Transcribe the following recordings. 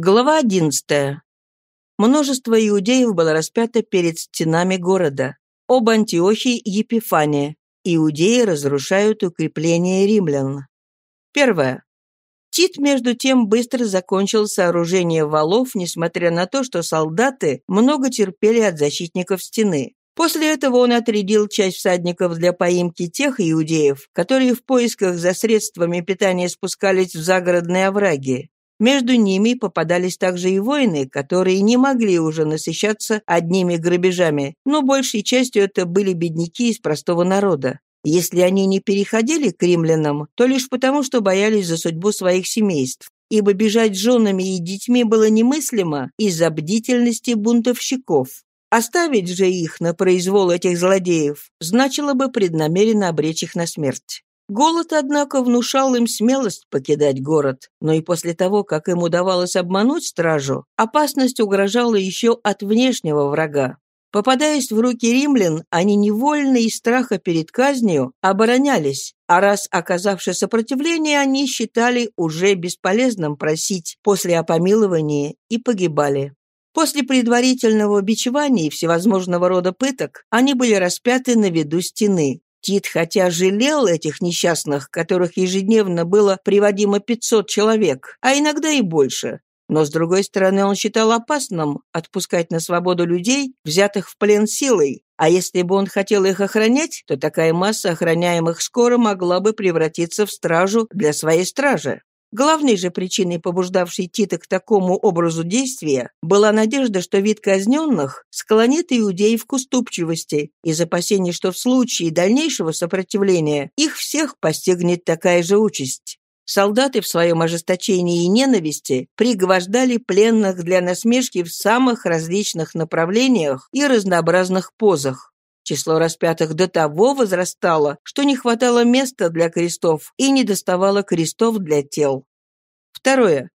Глава 11. Множество иудеев было распято перед стенами города. Об Антиохии и Епифане. Иудеи разрушают укрепления римлян. Первое. Тит, между тем, быстро закончил сооружение валов, несмотря на то, что солдаты много терпели от защитников стены. После этого он отрядил часть всадников для поимки тех иудеев, которые в поисках за средствами питания спускались в загородные овраги. Между ними попадались также и воины, которые не могли уже насыщаться одними грабежами, но большей частью это были бедняки из простого народа. Если они не переходили к римлянам, то лишь потому, что боялись за судьбу своих семейств, ибо бежать с женами и детьми было немыслимо из-за бдительности бунтовщиков. Оставить же их на произвол этих злодеев значило бы преднамеренно обречь их на смерть. Голод, однако, внушал им смелость покидать город, но и после того, как им удавалось обмануть стражу, опасность угрожала еще от внешнего врага. Попадаясь в руки римлян, они невольно из страха перед казнью оборонялись, а раз оказавши сопротивление, они считали уже бесполезным просить после опомилования и погибали. После предварительного бичевания и всевозможного рода пыток они были распяты на виду стены, Тит, хотя жалел этих несчастных, которых ежедневно было приводимо 500 человек, а иногда и больше, но, с другой стороны, он считал опасным отпускать на свободу людей, взятых в плен силой, а если бы он хотел их охранять, то такая масса охраняемых скоро могла бы превратиться в стражу для своей стражи. Главной же причиной, побуждавшей Тита к такому образу действия, была надежда, что вид казненных склонит иудеев к уступчивости из опасений, что в случае дальнейшего сопротивления их всех постигнет такая же участь. Солдаты в своем ожесточении и ненависти пригвождали пленных для насмешки в самых различных направлениях и разнообразных позах. Число распятых до того возрастало, что не хватало места для крестов и не доставало крестов для тел. Второе.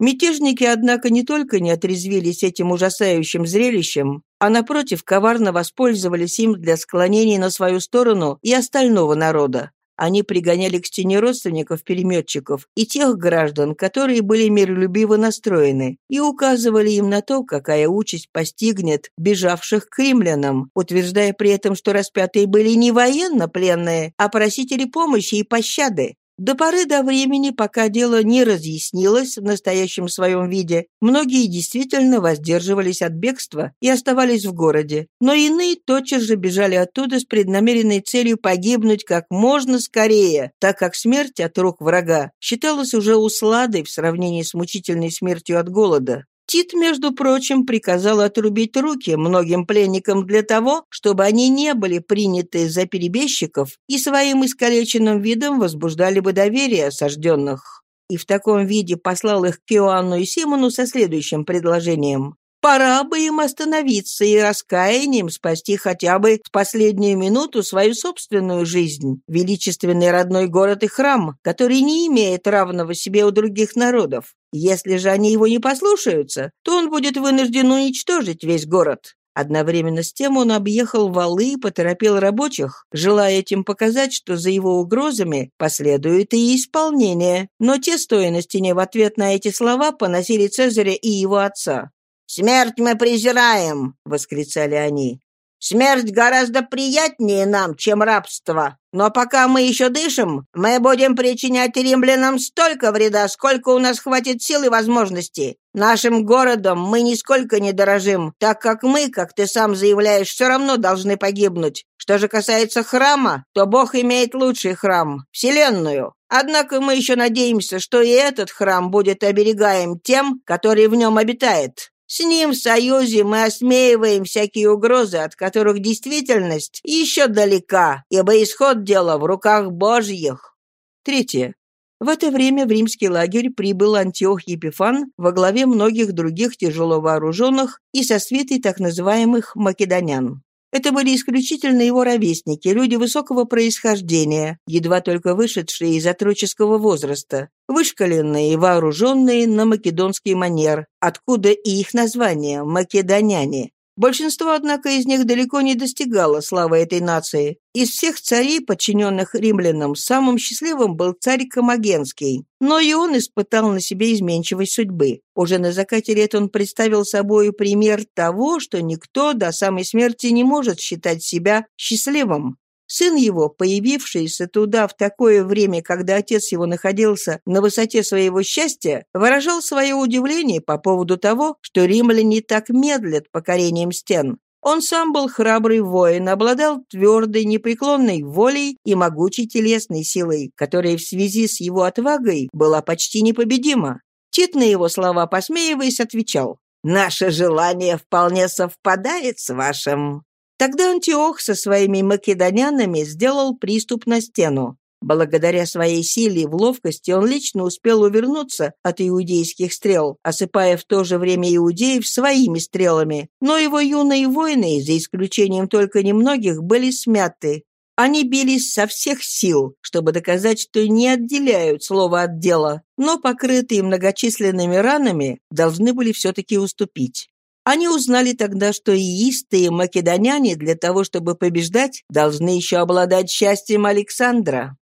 Мятежники, однако, не только не отрезвились этим ужасающим зрелищем, а, напротив, коварно воспользовались им для склонения на свою сторону и остального народа. Они пригоняли к стене родственников-переметчиков и тех граждан, которые были миролюбиво настроены, и указывали им на то, какая участь постигнет бежавших к римлянам, утверждая при этом, что распятые были не военно-пленные, а просители помощи и пощады. До поры до времени, пока дело не разъяснилось в настоящем своем виде, многие действительно воздерживались от бегства и оставались в городе, но иные тотчас же бежали оттуда с преднамеренной целью погибнуть как можно скорее, так как смерть от рук врага считалась уже усладой в сравнении с мучительной смертью от голода. Тит, между прочим, приказал отрубить руки многим пленникам для того, чтобы они не были приняты за перебежчиков и своим искалеченным видом возбуждали бы доверие осажденных. И в таком виде послал их к Иоанну и Симону со следующим предложением. Пора бы им остановиться и раскаянием спасти хотя бы в последнюю минуту свою собственную жизнь, величественный родной город и храм, который не имеет равного себе у других народов. Если же они его не послушаются, то он будет вынужден уничтожить весь город. Одновременно с тем он объехал валы и поторопил рабочих, желая этим показать, что за его угрозами последует и исполнение. Но те, стоя на стене в ответ на эти слова, поносили Цезаря и его отца. «Смерть мы презираем!» — восклицали они. Смерть гораздо приятнее нам, чем рабство. Но пока мы еще дышим, мы будем причинять римлянам столько вреда, сколько у нас хватит сил и возможностей. Нашим городом мы нисколько не дорожим, так как мы, как ты сам заявляешь, все равно должны погибнуть. Что же касается храма, то Бог имеет лучший храм — Вселенную. Однако мы еще надеемся, что и этот храм будет оберегаем тем, который в нем обитает. С ним в союзе мы осмеиваем всякие угрозы, от которых действительность еще далека, ибо исход дела в руках Божьих. Третье. В это время в римский лагерь прибыл Антиох Епифан во главе многих других тяжело вооруженных и со свитой так называемых македонян. Это были исключительно его ровесники, люди высокого происхождения, едва только вышедшие из отроческого возраста, вышкаленные и вооруженные на македонский манер, откуда и их название – македоняне. Большинство, однако, из них далеко не достигало славы этой нации. Из всех царей, подчиненных римлянам, самым счастливым был царь Комагенский. Но и он испытал на себе изменчивость судьбы. Уже на закате лет он представил собой пример того, что никто до самой смерти не может считать себя счастливым. Сын его, появившийся туда в такое время, когда отец его находился на высоте своего счастья, выражал свое удивление по поводу того, что римляне так медлят покорением стен. Он сам был храбрый воин, обладал твердой, непреклонной волей и могучей телесной силой, которая в связи с его отвагой была почти непобедима. Тит на его слова, посмеиваясь, отвечал, «Наше желание вполне совпадает с вашим». Тогда Антиох со своими македонянами сделал приступ на стену. Благодаря своей силе и в ловкости он лично успел увернуться от иудейских стрел, осыпая в то же время иудеев своими стрелами. Но его юные воины, за исключением только немногих, были смяты. Они бились со всех сил, чтобы доказать, что не отделяют слово от дела, но, покрытые многочисленными ранами, должны были все-таки уступить. Они узнали тогда, что иистые македоняне для того, чтобы побеждать, должны еще обладать счастьем Александра.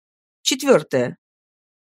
Четвертое.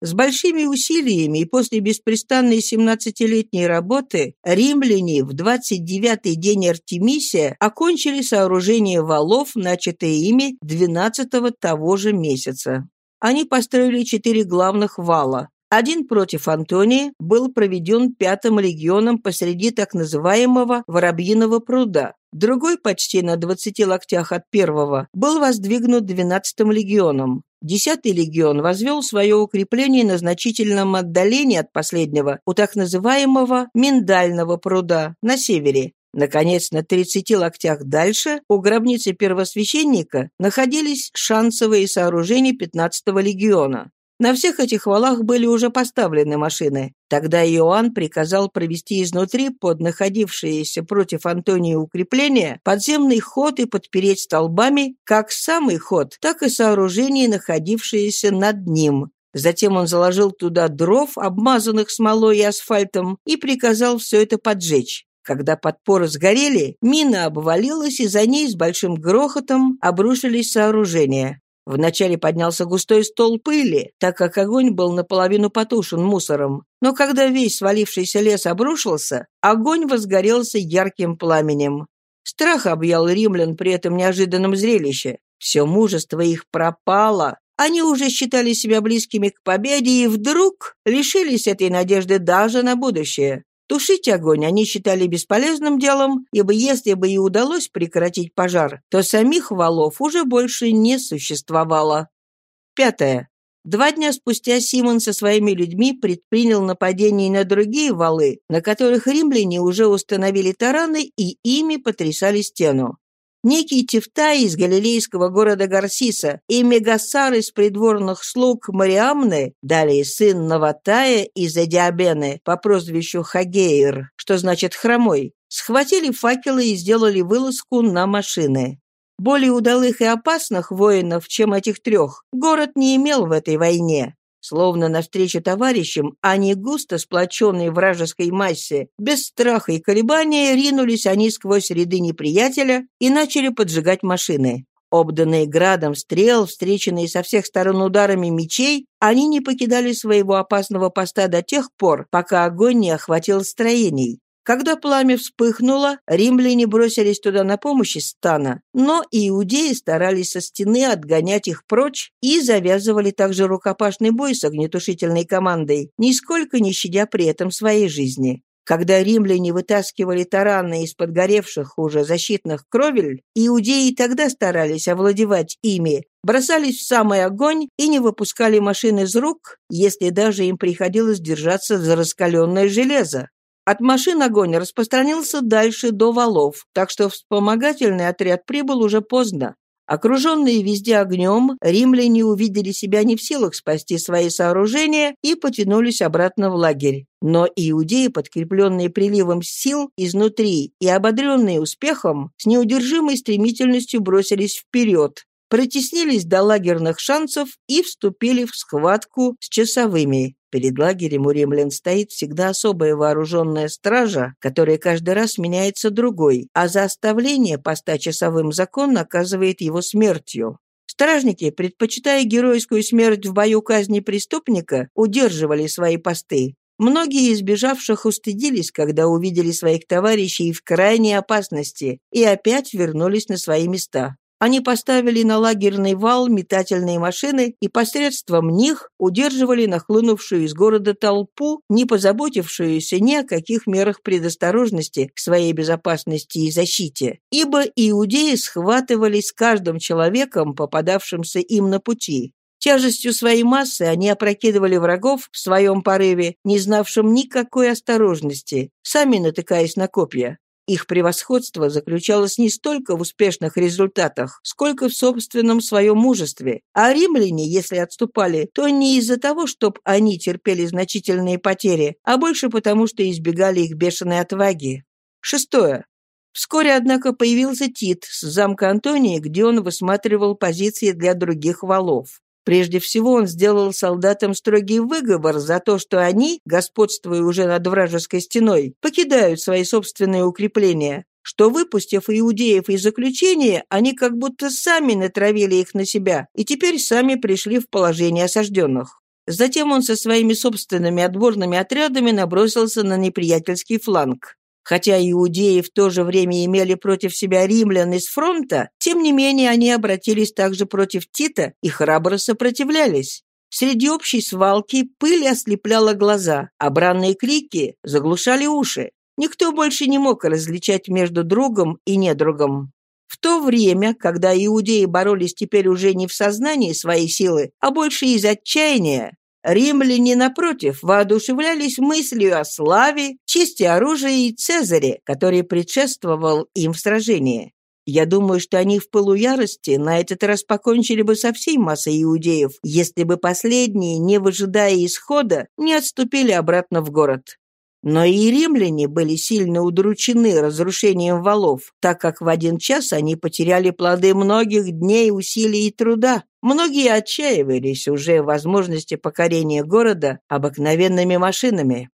С большими усилиями и после беспрестанной 17-летней работы римляне в 29-й день Артемисия окончили сооружение валов, начатое ими 12-го того же месяца. Они построили четыре главных вала один против Антонии был проведен пятым легионом посреди так называемого Воробьиного пруда. Другой, почти на 20 локтях от первого, был воздвигнут 12-м легионом. Десятый легион возвел свое укрепление на значительном отдалении от последнего, у так называемого Миндального пруда на севере. Наконец, на 30 локтях дальше, у гробницы первосвященника, находились шансовые сооружения 15-го легиона. На всех этих валах были уже поставлены машины. Тогда Иоанн приказал провести изнутри под находившиеся против Антонии укрепления подземный ход и подпереть столбами как самый ход, так и сооружения, находившиеся над ним. Затем он заложил туда дров, обмазанных смолой и асфальтом, и приказал все это поджечь. Когда подпоры сгорели, мина обвалилась, и за ней с большим грохотом обрушились сооружения. Вначале поднялся густой стол пыли, так как огонь был наполовину потушен мусором. Но когда весь свалившийся лес обрушился, огонь возгорелся ярким пламенем. Страх объял римлян при этом неожиданном зрелище. Все мужество их пропало. Они уже считали себя близкими к победе и вдруг лишились этой надежды даже на будущее. Тушить огонь они считали бесполезным делом, ибо если бы и удалось прекратить пожар, то самих валов уже больше не существовало. Пятое. Два дня спустя Симон со своими людьми предпринял нападение на другие валы, на которых римляне уже установили тараны и ими потрясали стену. Некий Тевтай из галилейского города Гарсиса и Мегасар из придворных слуг Мариамны, далее сын Наватая из Эдиабены по прозвищу Хагейр, что значит «хромой», схватили факелы и сделали вылазку на машины. Более удалых и опасных воинов, чем этих трех, город не имел в этой войне. Словно навстречу товарищам, они густо сплоченные вражеской массе, без страха и колебания ринулись они сквозь ряды неприятеля и начали поджигать машины. Обданные градом стрел, встреченные со всех сторон ударами мечей, они не покидали своего опасного поста до тех пор, пока огонь не охватил строений. Когда пламя вспыхнуло, римляне бросились туда на помощь из стана, но иудеи старались со стены отгонять их прочь и завязывали также рукопашный бой с огнетушительной командой, нисколько не щадя при этом своей жизни. Когда римляне вытаскивали тараны из подгоревших уже защитных кровель, иудеи тогда старались овладевать ими, бросались в самый огонь и не выпускали машин из рук, если даже им приходилось держаться за раскаленное железо. От машин огонь распространился дальше до валов, так что вспомогательный отряд прибыл уже поздно. Окруженные везде огнем, римляне увидели себя не в силах спасти свои сооружения и потянулись обратно в лагерь. Но иудеи, подкрепленные приливом сил изнутри и ободренные успехом, с неудержимой стремительностью бросились вперед, протеснились до лагерных шансов и вступили в схватку с часовыми. Перед лагерем у римлян стоит всегда особая вооруженная стража, которая каждый раз меняется другой, а за оставление поста часовым закон наказывает его смертью. Стражники, предпочитая геройскую смерть в бою казни преступника, удерживали свои посты. Многие из бежавших устыдились, когда увидели своих товарищей в крайней опасности, и опять вернулись на свои места. Они поставили на лагерный вал метательные машины и посредством них удерживали нахлынувшую из города толпу, не позаботившуюся ни о каких мерах предосторожности к своей безопасности и защите, ибо иудеи схватывались с каждым человеком, попадавшимся им на пути. Тяжестью своей массы они опрокидывали врагов в своем порыве, не знавшим никакой осторожности, сами натыкаясь на копья. Их превосходство заключалось не столько в успешных результатах, сколько в собственном своем мужестве. А римляне, если отступали, то не из-за того, чтобы они терпели значительные потери, а больше потому, что избегали их бешеной отваги. Шестое. Вскоре, однако, появился Тит с замка Антония, где он высматривал позиции для других валов. Прежде всего он сделал солдатам строгий выговор за то, что они, господствуя уже над вражеской стеной, покидают свои собственные укрепления, что, выпустив иудеев из заключения, они как будто сами натравили их на себя и теперь сами пришли в положение осажденных. Затем он со своими собственными отборными отрядами набросился на неприятельский фланг. Хотя иудеи в то же время имели против себя римлян из фронта, тем не менее они обратились также против Тита и храбро сопротивлялись. Среди общей свалки пыль ослепляла глаза, а бранные крики заглушали уши. Никто больше не мог различать между другом и недругом. В то время, когда иудеи боролись теперь уже не в сознании своей силы, а больше из отчаяния, Римляне, напротив, воодушевлялись мыслью о славе, чести оружия и Цезаре, который предшествовал им в сражении. Я думаю, что они в пылу ярости на этот раз покончили бы со всей массой иудеев, если бы последние, не выжидая исхода, не отступили обратно в город. Но и римляне были сильно удручены разрушением валов, так как в один час они потеряли плоды многих дней усилий и труда. Многие отчаивались уже в возможности покорения города обыкновенными машинами.